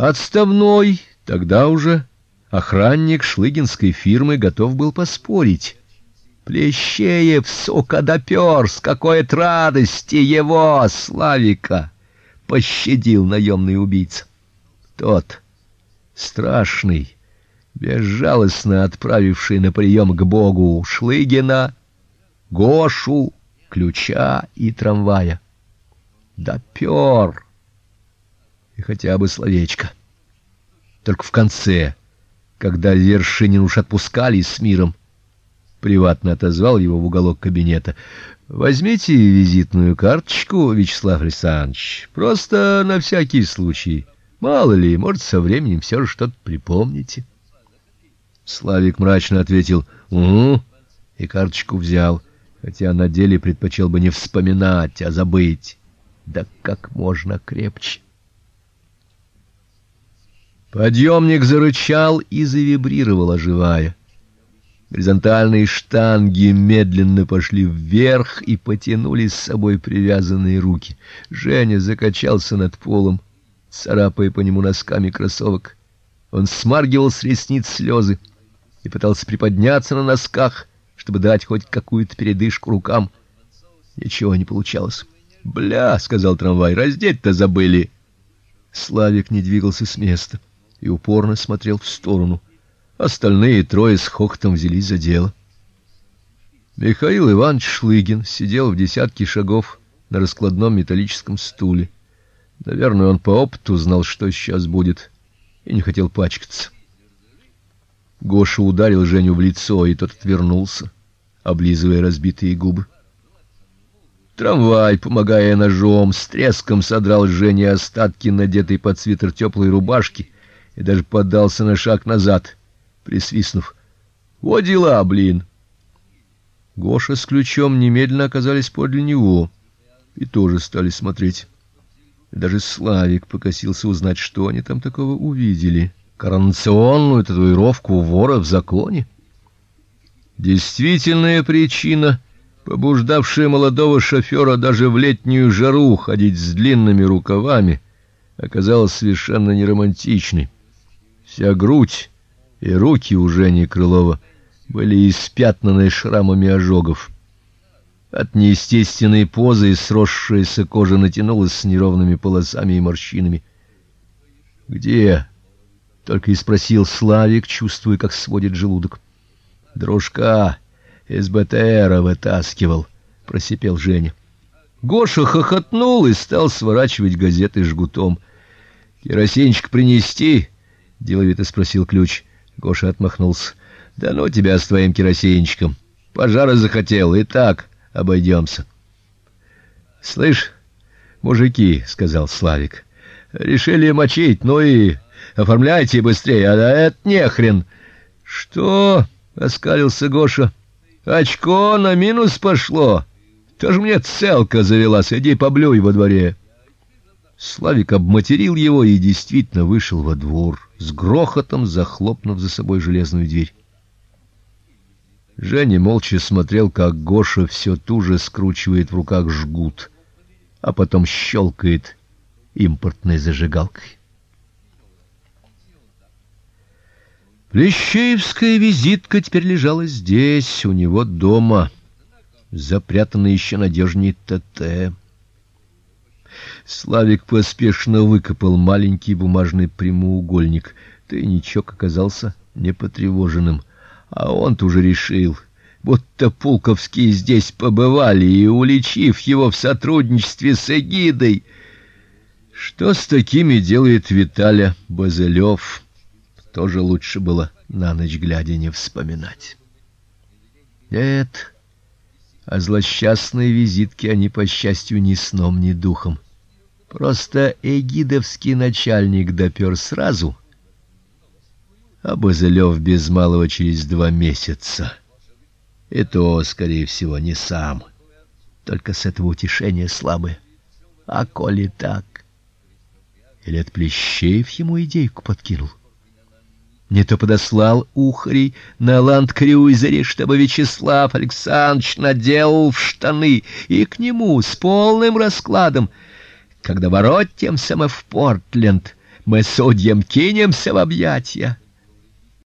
Отставной, тогда уже охранник шлыгинской фирмы готов был поспорить. Плещеев, сука, допер, с какой радости его, Славика, пощадил наемный убийца. Тот страшный, безжалостно отправивший на прием к Богу Шлыгина, Гошу, ключа и трамвая. Допер. И хотя бы словечко. Только в конце, когда Вершинин уж отпускали с миром, приватно отозвал его в уголок кабинета. Возьмите визитную карточку, Вячеслав Александрович, просто на всякий случай. Мало ли, может, со временем все же что-то припомните. Славик мрачно ответил: "Угу", и карточку взял, хотя на деле предпочел бы не вспоминать, а забыть. Да как можно крепче. Подъемник зарычал и завибрировал, оживая. Горизонтальные штанги медленно пошли вверх и потянули с собой привязанные руки. Женя закачался над полом, царапая по нему носками кроссовок. Он смаргивал с ресниц слезы и пытался приподняться на носках, чтобы дать хоть какую-то передышку рукам. Ничего не получалось. "Бля", сказал трамвай. "Раздеть-то забыли". Славик не двигался с места и упорно смотрел в сторону. Остальные трое с хохотом взялись за дело. Михаил Иванович Шлыгин сидел в десятке шагов на раскладном металлическом стуле. Наверное, он по опыту знал, что сейчас будет, и не хотел пачкаться. Гоша ударил Женю в лицо, и тот отвернулся, облизывая разбитые губы. Трамвай, помогая ножом, с треском содрал с Жени остатки надетой под свитер теплой рубашки и даже поддался на шаг назад присвистнув: "Вот дела, блин". Гоша с ключом немедленно оказались подле него и тоже стали смотреть. Даже Славик покосился узнать, что они там такого увидели. Коронационную татуировку вора в законе. Действительная причина, побуждавшая молодого шофера даже в летнюю жару ходить с длинными рукавами, оказалась совершенно неромантичной. Вся грудь и руки у Жени Крылова были испятнаны шрамами ожогов. От неестественной позы сросшаяся кожа натянулась с неровными полосами и морщинами. Где? только и спросил Славик, чувствуя, как сводит желудок. Дружка из БТРа вытаскивал, просипел Женя. Гоша хохотнул и стал сворачивать газеты жгутом. Керосинчик принести? Деловито спросил ключ. Гоша отмахнулся. Да ну тебя с твоим керосинчиком. Пожара захотел, и так обойдемся. Слышь, мужики, сказал Славик. Решили мочить, ну и оформляйте быстрее, а это не хрен. Что? оскалился Гоша. Очко на минус пошло. Тоже мне целка завелась, иди поблюй во дворе. Славик обматерил его и действительно вышел во двор, с грохотом захлопнув за собой железную дверь. Женя молча смотрел, как Гоша все туже скручивает в руках жгут, а потом щелкает импортной зажигалкой. Плещеевская визитка теперь лежала здесь, у него дома, запрятанная еще надежнее ТТ. Славик поспешно выкопал маленький бумажный прямоугольник. Тайничок оказался непотревоженным, а он-то уже решил, будто Пулковские здесь побывали и уличив его в сотрудничестве с Эгидой. Что с такими делает Виталя Базелёв? Тоже лучше было на ночь глядя не вспоминать. Нет, о злосчастной визитке они по счастью ни сном, ни духом. Просто эгидовский начальник допер сразу, а Базелёв без малого через два месяца. И то, скорее всего, не сам. Только с этого утешения слабое. А коли так? Или от Плещеев ему идейку подкинул? Не то подослал ухарей на ландкрюйзере, чтобы Вячеслав Александрович наделал в штаны и к нему с полным раскладом — когда воротимся мы в Портленд, мы судьям кинемся в объятия.